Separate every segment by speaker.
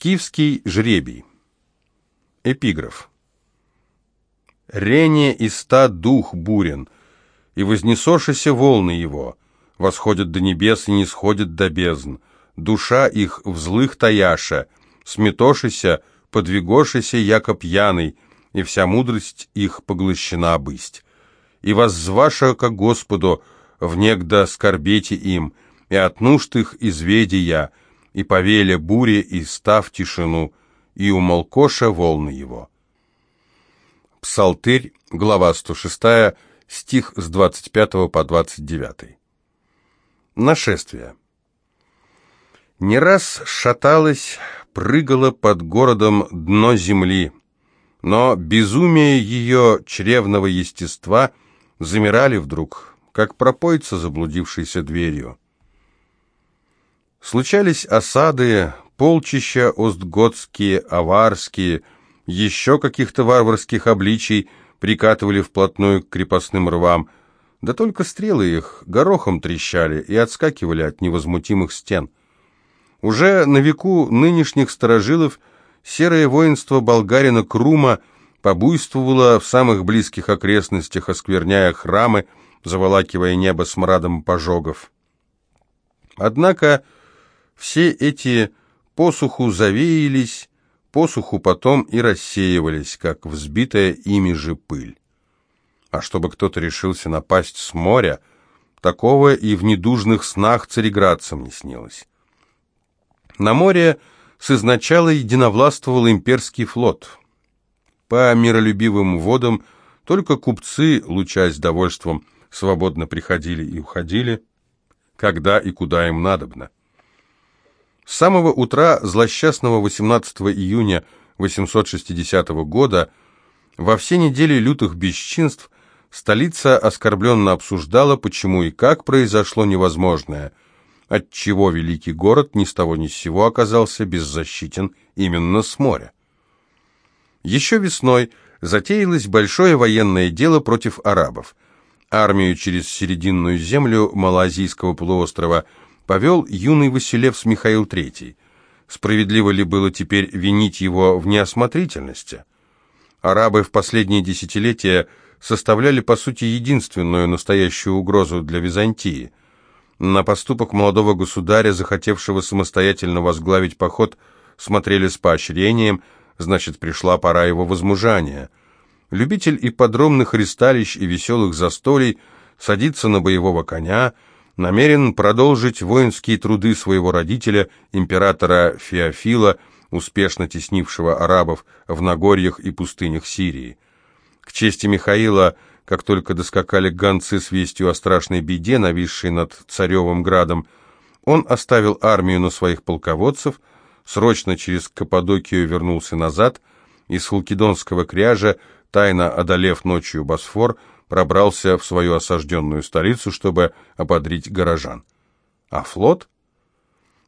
Speaker 1: Скифский жребий. Эпиграф. «Рене и ста дух бурен, и вознесошися волны его, восходят до небес и не сходят до бездн, душа их в злых таяша, сметошися, подвигошися, яко пьяный, и вся мудрость их поглощена бысть. И воззваша ко Господу, внегда скорбете им, и от нужд их изведи я, и повеля буре, и став тишину, и умолкоша волны его. Псалтырь, глава 106, стих с 25 по 29. Нашествие. Не раз шаталось, прыгало под городом дно земли, но безумие ее чревного естества замирали вдруг, как пропоится заблудившейся дверью. Случались осады, полчища остготские, аварские, еще каких-то варварских обличий прикатывали вплотную к крепостным рвам, да только стрелы их горохом трещали и отскакивали от невозмутимых стен. Уже на веку нынешних сторожилов серое воинство болгарина Крума побуйствовало в самых близких окрестностях, оскверняя храмы, заволакивая небо смрадом пожогов. Однако все эти посуху завеялись, посуху потом и рассеивались, как взбитая ими же пыль. А чтобы кто-то решился напасть с моря, такого и в недужных снах цареградцам не снилось. На море с изначала единовластвовал имперский флот. По миролюбивым водам только купцы, лучась довольством, свободно приходили и уходили, когда и куда им надобно. С самого утра злосчастного 18 июня 860 года во все недели лютых бесчинств столица оскорбленно обсуждала, почему и как произошло невозможное, отчего великий город ни с того ни с сего оказался беззащитен именно с моря. Еще весной затеялось большое военное дело против арабов. Армию через серединную землю Малазийского полуострова – повел юный Василевс Михаил III. Справедливо ли было теперь винить его в неосмотрительности? Арабы в последние десятилетия составляли, по сути, единственную настоящую угрозу для Византии. На поступок молодого государя, захотевшего самостоятельно возглавить поход, смотрели с поощрением, значит, пришла пора его возмужания. Любитель и подробных ристалищ и веселых застолий садится на боевого коня – намерен продолжить воинские труды своего родителя, императора Феофила, успешно теснившего арабов в Нагорьях и пустынях Сирии. К чести Михаила, как только доскакали гонцы с вестью о страшной беде, нависшей над Царевым градом, он оставил армию на своих полководцев, срочно через Каппадокию вернулся назад, из Халкидонского кряжа, тайно одолев ночью Босфор, пробрался в свою осажденную столицу, чтобы ободрить горожан. А флот?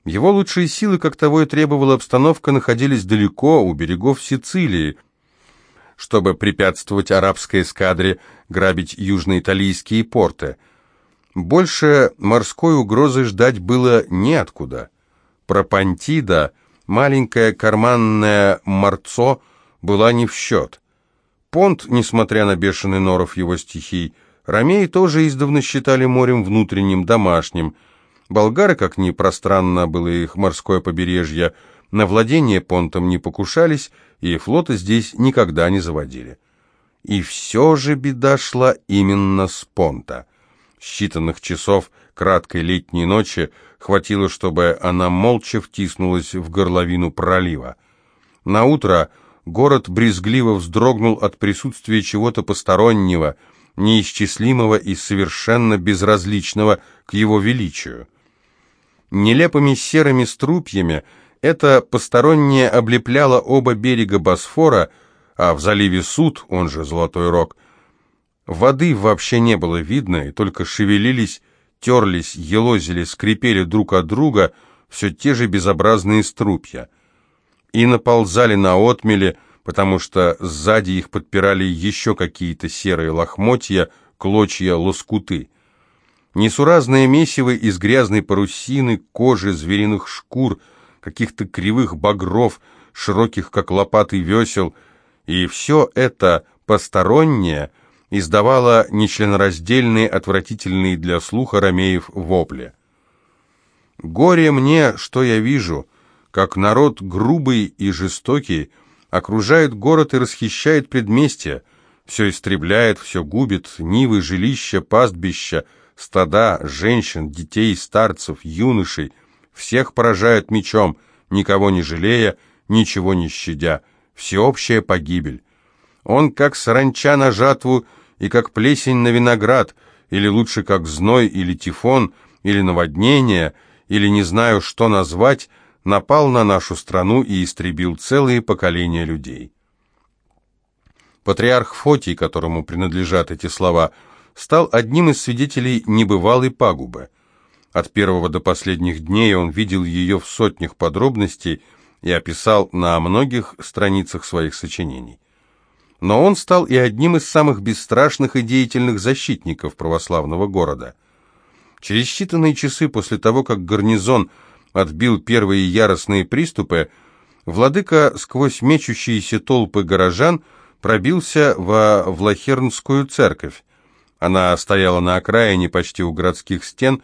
Speaker 1: Его лучшие силы, как того и требовала обстановка, находились далеко, у берегов Сицилии, чтобы препятствовать арабской эскадре грабить южноиталийские порты. Больше морской угрозы ждать было неоткуда. Пропантида, маленькая карманная морцо, была не в счет. Понт, несмотря на бешеный норов его стихий, ромеи тоже издавна считали морем внутренним, домашним. Болгары, как ни пространно было их морское побережье, на владение понтом не покушались, и флота здесь никогда не заводили. И все же беда шла именно с понта. Считанных часов краткой летней ночи хватило, чтобы она молча втиснулась в горловину пролива. На утро город брезгливо вздрогнул от присутствия чего-то постороннего, неисчислимого и совершенно безразличного к его величию. Нелепыми серыми струпьями это постороннее облепляло оба берега Босфора, а в заливе Суд, он же Золотой Рог, воды вообще не было видно, и только шевелились, терлись, елозили, скрипели друг от друга все те же безобразные струпья — и наползали на отмели, потому что сзади их подпирали еще какие-то серые лохмотья, клочья, лоскуты. Несуразное месиво из грязной парусины, кожи, звериных шкур, каких-то кривых багров, широких, как лопаты весел, и все это постороннее издавало нечленораздельные, отвратительные для слуха ромеев вопли. «Горе мне, что я вижу, как народ грубый и жестокий окружает город и расхищает предместья, все истребляет, все губит, нивы, жилища, пастбища, стада, женщин, детей, старцев, юношей, всех поражает мечом, никого не жалея, ничего не щадя, всеобщая погибель. Он как саранча на жатву и как плесень на виноград, или лучше как зной или тифон, или наводнение, или не знаю, что назвать, напал на нашу страну и истребил целые поколения людей. Патриарх Фотий, которому принадлежат эти слова, стал одним из свидетелей небывалой пагубы. От первого до последних дней он видел ее в сотнях подробностей и описал на многих страницах своих сочинений. Но он стал и одним из самых бесстрашных и деятельных защитников православного города. Через считанные часы после того, как гарнизон отбил первые яростные приступы, владыка сквозь мечущиеся толпы горожан – пробился во Влахернскую церковь. Она стояла на окраине, почти у городских стен,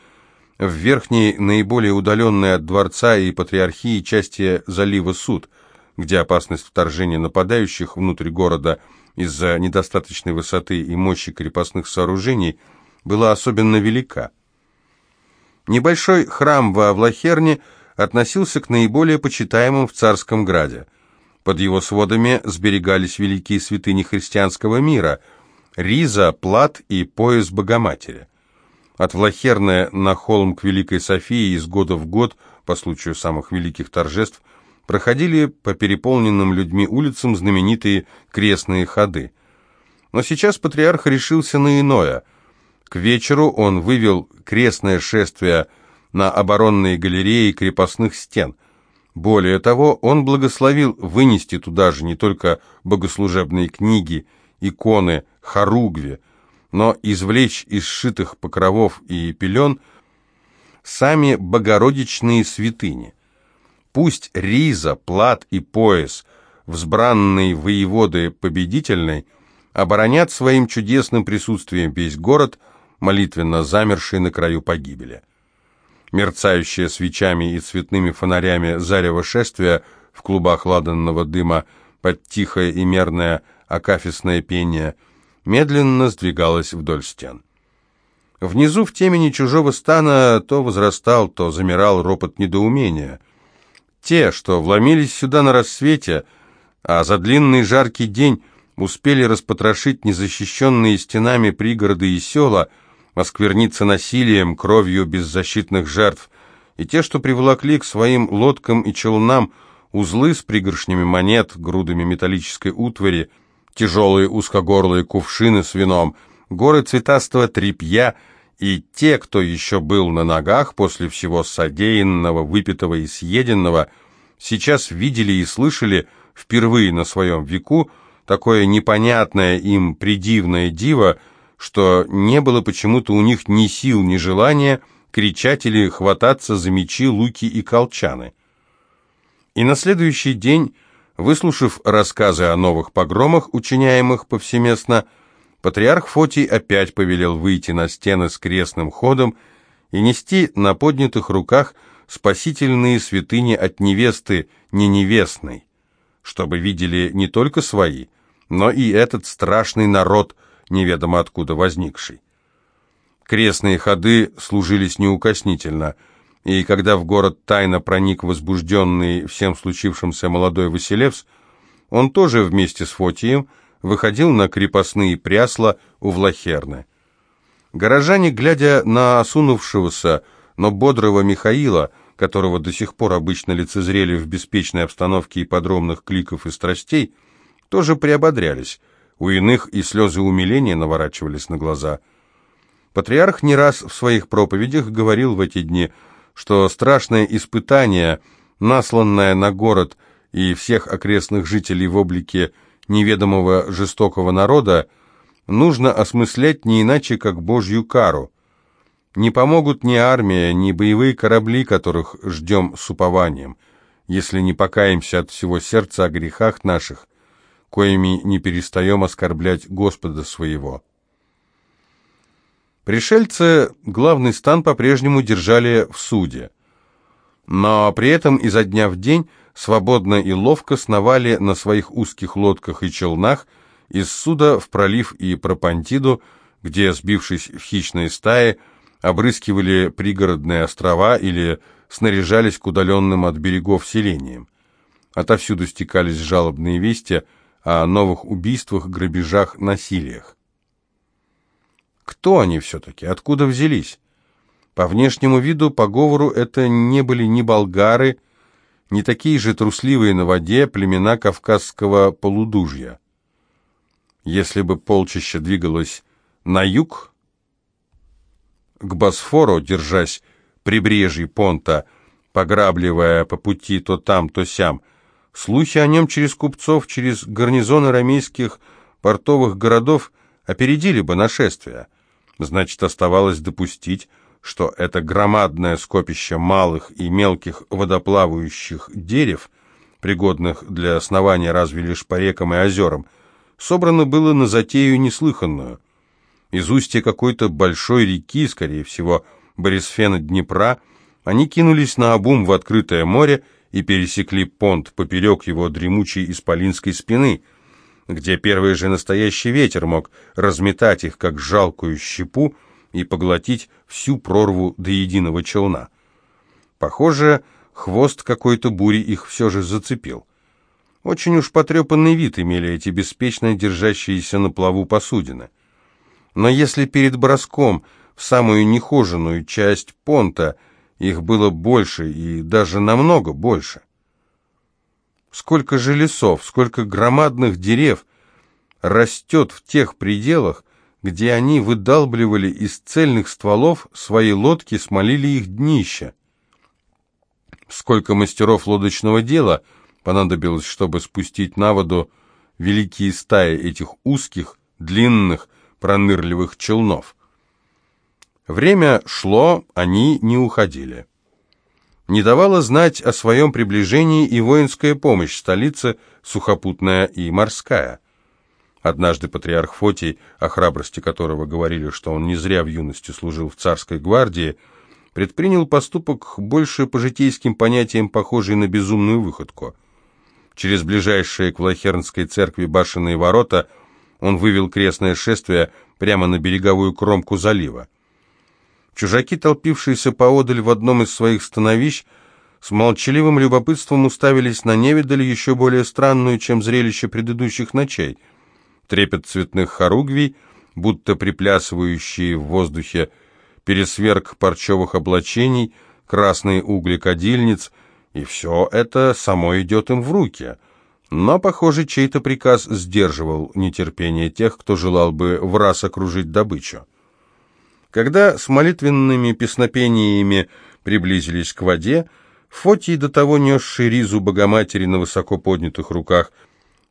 Speaker 1: в верхней, наиболее удаленной от дворца и патриархии части залива Суд, где опасность вторжения нападающих внутрь города из-за недостаточной высоты и мощи крепостных сооружений была особенно велика. Небольшой храм во Влахерне относился к наиболее почитаемым в Царском Граде – под его сводами сберегались великие святыни христианского мира – Риза, Плат и пояс Богоматери. От Влахерны на холм к Великой Софии из года в год, по случаю самых великих торжеств, проходили по переполненным людьми улицам знаменитые крестные ходы. Но сейчас патриарх решился на иное. К вечеру он вывел крестное шествие на оборонные галереи крепостных стен – более того, он благословил вынести туда же не только богослужебные книги, иконы, хоругви, но извлечь из сшитых покровов и пелен сами богородичные святыни. Пусть риза, плат и пояс, взбранные воеводы победительной, оборонят своим чудесным присутствием весь город, молитвенно замерший на краю погибели мерцающее свечами и цветными фонарями зарево шествия в клубах ладанного дыма под тихое и мерное акафисное пение, медленно сдвигалось вдоль стен. Внизу в темени чужого стана то возрастал, то замирал ропот недоумения. Те, что вломились сюда на рассвете, а за длинный жаркий день успели распотрошить незащищенные стенами пригороды и села — оскверниться насилием, кровью беззащитных жертв, и те, что приволокли к своим лодкам и челнам узлы с пригоршнями монет, грудами металлической утвари, тяжелые узкогорлые кувшины с вином, горы цветастого тряпья и те, кто еще был на ногах после всего содеянного, выпитого и съеденного, сейчас видели и слышали впервые на своем веку такое непонятное им придивное диво, что не было почему-то у них ни сил, ни желания кричать или хвататься за мечи, луки и колчаны. И на следующий день, выслушав рассказы о новых погромах, учиняемых повсеместно, патриарх Фотий опять повелел выйти на стены с крестным ходом и нести на поднятых руках спасительные святыни от невесты не невестной, чтобы видели не только свои, но и этот страшный народ – неведомо откуда возникший. Крестные ходы служились неукоснительно, и когда в город тайно проник возбужденный всем случившимся молодой Василевс, он тоже вместе с Фотием выходил на крепостные прясла у Влахерны. Горожане, глядя на осунувшегося, но бодрого Михаила, которого до сих пор обычно лицезрели в беспечной обстановке ипподромных кликов и страстей, тоже приободрялись, у иных и слезы умиления наворачивались на глаза. Патриарх не раз в своих проповедях говорил в эти дни, что страшное испытание, насланное на город и всех окрестных жителей в облике неведомого жестокого народа, нужно осмыслять не иначе, как Божью кару. Не помогут ни армия, ни боевые корабли, которых ждем с упованием. если не покаемся от всего сердца о грехах наших, коими не перестаем оскорблять Господа своего». Пришельцы главный стан по-прежнему держали в суде, но при этом изо дня в день свободно и ловко сновали на своих узких лодках и челнах из суда в пролив и Пропантиду, где, сбившись в хищные стаи, обрыскивали пригородные острова или снаряжались к удаленным от берегов селениям. Отовсюду стекались жалобные вести о новых убийствах, грабежах, насилиях. Кто они все-таки? Откуда взялись? По внешнему виду, по говору, это не были ни болгары, ни такие же трусливые на воде племена Кавказского полудужья. Если бы полчища двигалось на юг, к Босфору, держась прибрежье понта, пограбливая по пути то там, то сям, слухи о нем через купцов, через гарнизоны рамейских портовых городов опередили бы нашествие. Значит, оставалось допустить, что это громадное скопище малых и мелких водоплавающих дерев, пригодных для основания разве лишь по рекам и озерам, собрано было на затею неслыханную. Из устья какой-то большой реки, скорее всего, Борисфена Днепра, они кинулись на обум в открытое море и пересекли понт поперек его дремучей исполинской спины – где первый же настоящий ветер мог разметать их, как жалкую щепу, и поглотить всю прорву до единого челна. Похоже, хвост какой-то бури их все же зацепил. Очень уж потрепанный вид имели эти беспечно держащиеся на плаву посудины. Но если перед броском в самую нехоженную часть понта их было больше и даже намного больше, Сколько же лесов, сколько громадных дерев растет в тех пределах, где они выдалбливали из цельных стволов свои лодки, смолили их днища. Сколько мастеров лодочного дела понадобилось, чтобы спустить на воду великие стаи этих узких, длинных, пронырливых челнов. Время шло, они не уходили не давала знать о своем приближении и воинская помощь столицы, сухопутная и морская. Однажды патриарх Фотий, о храбрости которого говорили, что он не зря в юности служил в царской гвардии, предпринял поступок больше по житейским понятиям, похожий на безумную выходку. Через ближайшие к Влахернской церкви башенные ворота он вывел крестное шествие прямо на береговую кромку залива. Чужаки, толпившиеся поодаль в одном из своих становищ, с молчаливым любопытством уставились на невидаль еще более странную, чем зрелище предыдущих ночей. Трепет цветных хоругвий, будто приплясывающие в воздухе, пересверк парчевых облачений, красные угли кадильниц, и все это само идет им в руки. Но, похоже, чей-то приказ сдерживал нетерпение тех, кто желал бы в раз окружить добычу. Когда с молитвенными песнопениями приблизились к воде, Фотий, до того несший ризу Богоматери на высоко поднятых руках,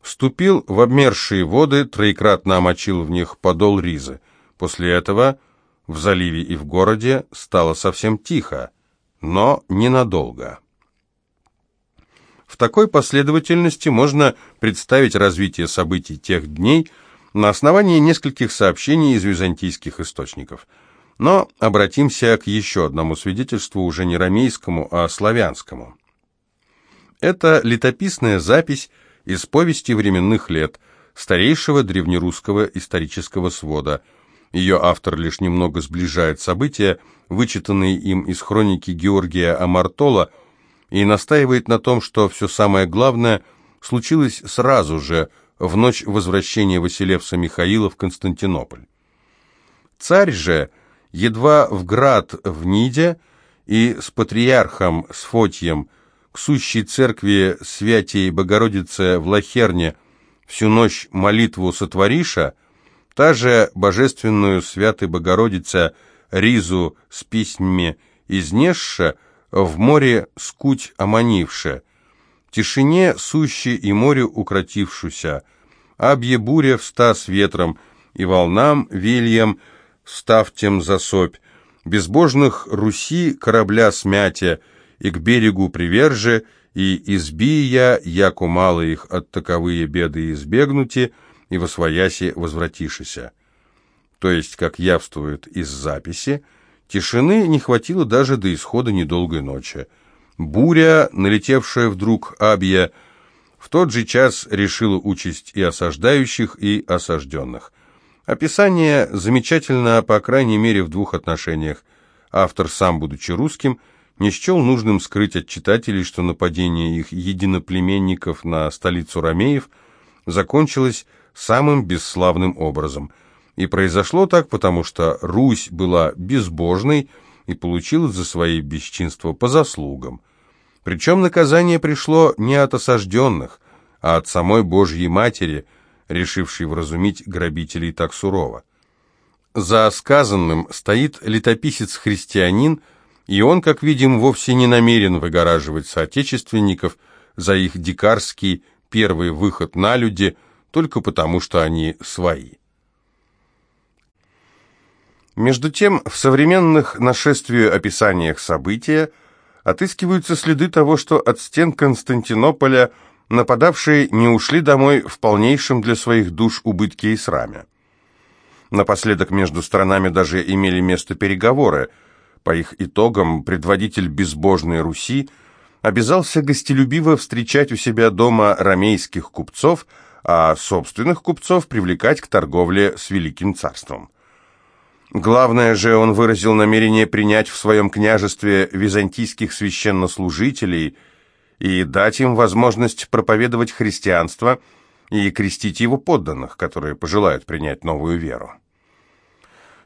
Speaker 1: вступил в обмершие воды, троекратно омочил в них подол ризы. После этого в заливе и в городе стало совсем тихо, но ненадолго. В такой последовательности можно представить развитие событий тех дней на основании нескольких сообщений из византийских источников – но обратимся к еще одному свидетельству, уже не рамейскому, а славянскому. Это летописная запись из повести временных лет, старейшего древнерусского исторического свода. Ее автор лишь немного сближает события, вычитанные им из хроники Георгия Амартола, и настаивает на том, что все самое главное случилось сразу же, в ночь возвращения Василевса Михаила в Константинополь. Царь же – едва в град в Ниде и с патриархом Сфотием к сущей церкви Святей Богородицы в Лахерне всю ночь молитву сотвориша, та же божественную Святой Богородице Ризу с письмами изнесша, в море скуть оманивше, тишине суще и морю укротившуся, абье буря вста с ветром, и волнам вельям, став тем засобь, безбожных Руси корабля смятя, и к берегу приверже, и изби я, яку мало их от таковые беды избегнути, и во свояси возвратишися. То есть, как явствует из записи, тишины не хватило даже до исхода недолгой ночи. Буря, налетевшая вдруг Абья, в тот же час решила участь и осаждающих, и осажденных. Описание замечательно, по крайней мере, в двух отношениях. Автор, сам будучи русским, не счел нужным скрыть от читателей, что нападение их единоплеменников на столицу Ромеев закончилось самым бесславным образом. И произошло так, потому что Русь была безбожной и получила за свои бесчинства по заслугам. Причем наказание пришло не от осажденных, а от самой Божьей Матери, решившей вразумить грабителей так сурово. За сказанным стоит летописец-христианин, и он, как видим, вовсе не намерен выгораживать соотечественников за их дикарский первый выход на люди, только потому, что они свои. Между тем, в современных нашествию описаниях события отыскиваются следы того, что от стен Константинополя нападавшие не ушли домой в полнейшем для своих душ убытке и сраме. Напоследок между сторонами даже имели место переговоры. По их итогам предводитель безбожной Руси обязался гостелюбиво встречать у себя дома ромейских купцов, а собственных купцов привлекать к торговле с Великим Царством. Главное же, он выразил намерение принять в своем княжестве византийских священнослужителей и дать им возможность проповедовать христианство и крестить его подданных, которые пожелают принять новую веру.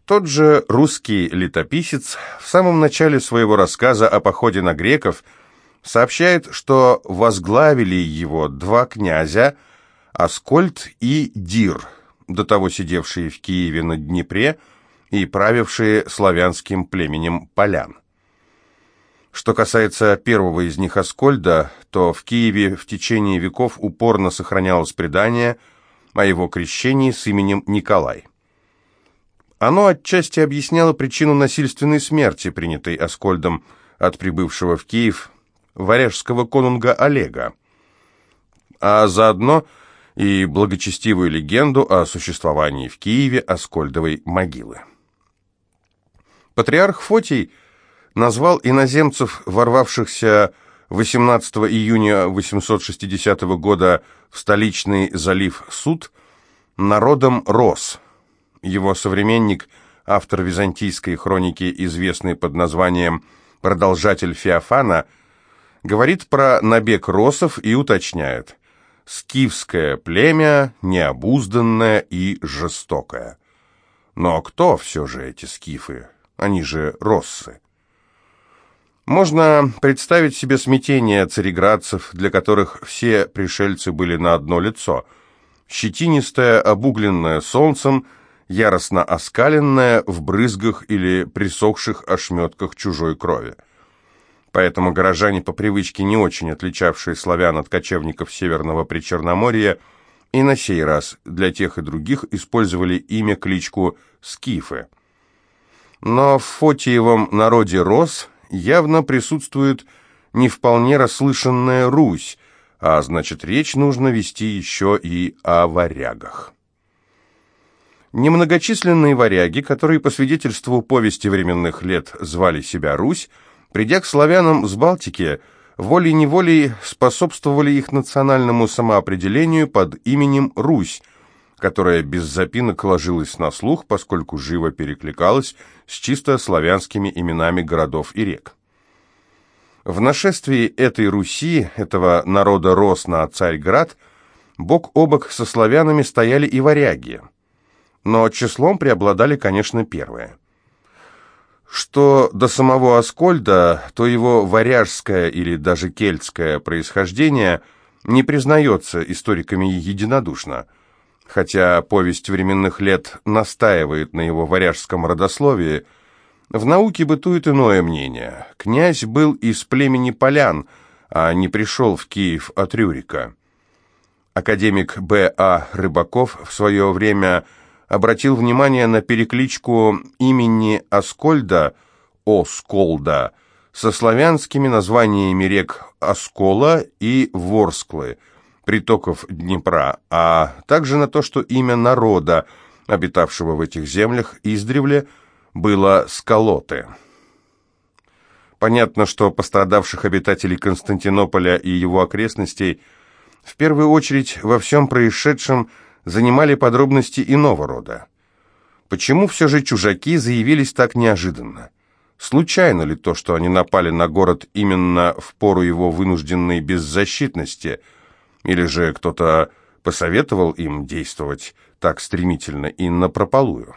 Speaker 1: Тот же русский летописец в самом начале своего рассказа о походе на греков сообщает, что возглавили его два князя Аскольд и Дир, до того сидевшие в Киеве на Днепре, и правившие славянским племенем полян. Что касается первого из них, Аскольда, то в Киеве в течение веков упорно сохранялось предание о его крещении с именем Николай. Оно отчасти объясняло причину насильственной смерти, принятой Аскольдом от прибывшего в Киев варяжского конунга Олега, а заодно и благочестивую легенду о существовании в Киеве Аскольдовой могилы. Патриарх Фотий назвал иноземцев, ворвавшихся 18 июня 860 года в столичный залив Суд, народом Рос. Его современник, автор византийской хроники, известный под названием «Продолжатель Феофана», говорит про набег росов и уточняет «Скифское племя, необузданное и жестокое». Но кто все же эти скифы? они же россы. Можно представить себе смятение цареградцев, для которых все пришельцы были на одно лицо. Щетинистое, обугленное солнцем, яростно оскаленное в брызгах или присохших ошметках чужой крови. Поэтому горожане по привычке, не очень отличавшие славян от кочевников Северного Причерноморья, и на сей раз для тех и других использовали имя-кличку «скифы». Но в Фотиевом народе Рос явно присутствует не вполне расслышанная Русь, а значит, речь нужно вести еще и о варягах. Немногочисленные варяги, которые по свидетельству повести временных лет звали себя Русь, придя к славянам с Балтики, волей-неволей способствовали их национальному самоопределению под именем Русь, которая без запинок ложилась на слух, поскольку живо перекликалась с чисто славянскими именами городов и рек. В нашествии этой Руси, этого народа рос на Царьград, бок о бок со славянами стояли и варяги. Но числом преобладали, конечно, первые. Что до самого Аскольда, то его варяжское или даже кельтское происхождение не признается историками единодушно – хотя повесть временных лет настаивает на его варяжском родословии, в науке бытует иное мнение. Князь был из племени полян, а не пришел в Киев от Рюрика. Академик Б.А. Рыбаков в свое время обратил внимание на перекличку имени Аскольда, Осколда, со славянскими названиями рек Оскола и Ворсклы, притоков Днепра, а также на то, что имя народа, обитавшего в этих землях издревле, было Сколоты. Понятно, что пострадавших обитателей Константинополя и его окрестностей в первую очередь во всем происшедшем занимали подробности иного рода. Почему все же чужаки заявились так неожиданно? Случайно ли то, что они напали на город именно в пору его вынужденной беззащитности? Или же кто-то посоветовал им действовать так стремительно и напропалую?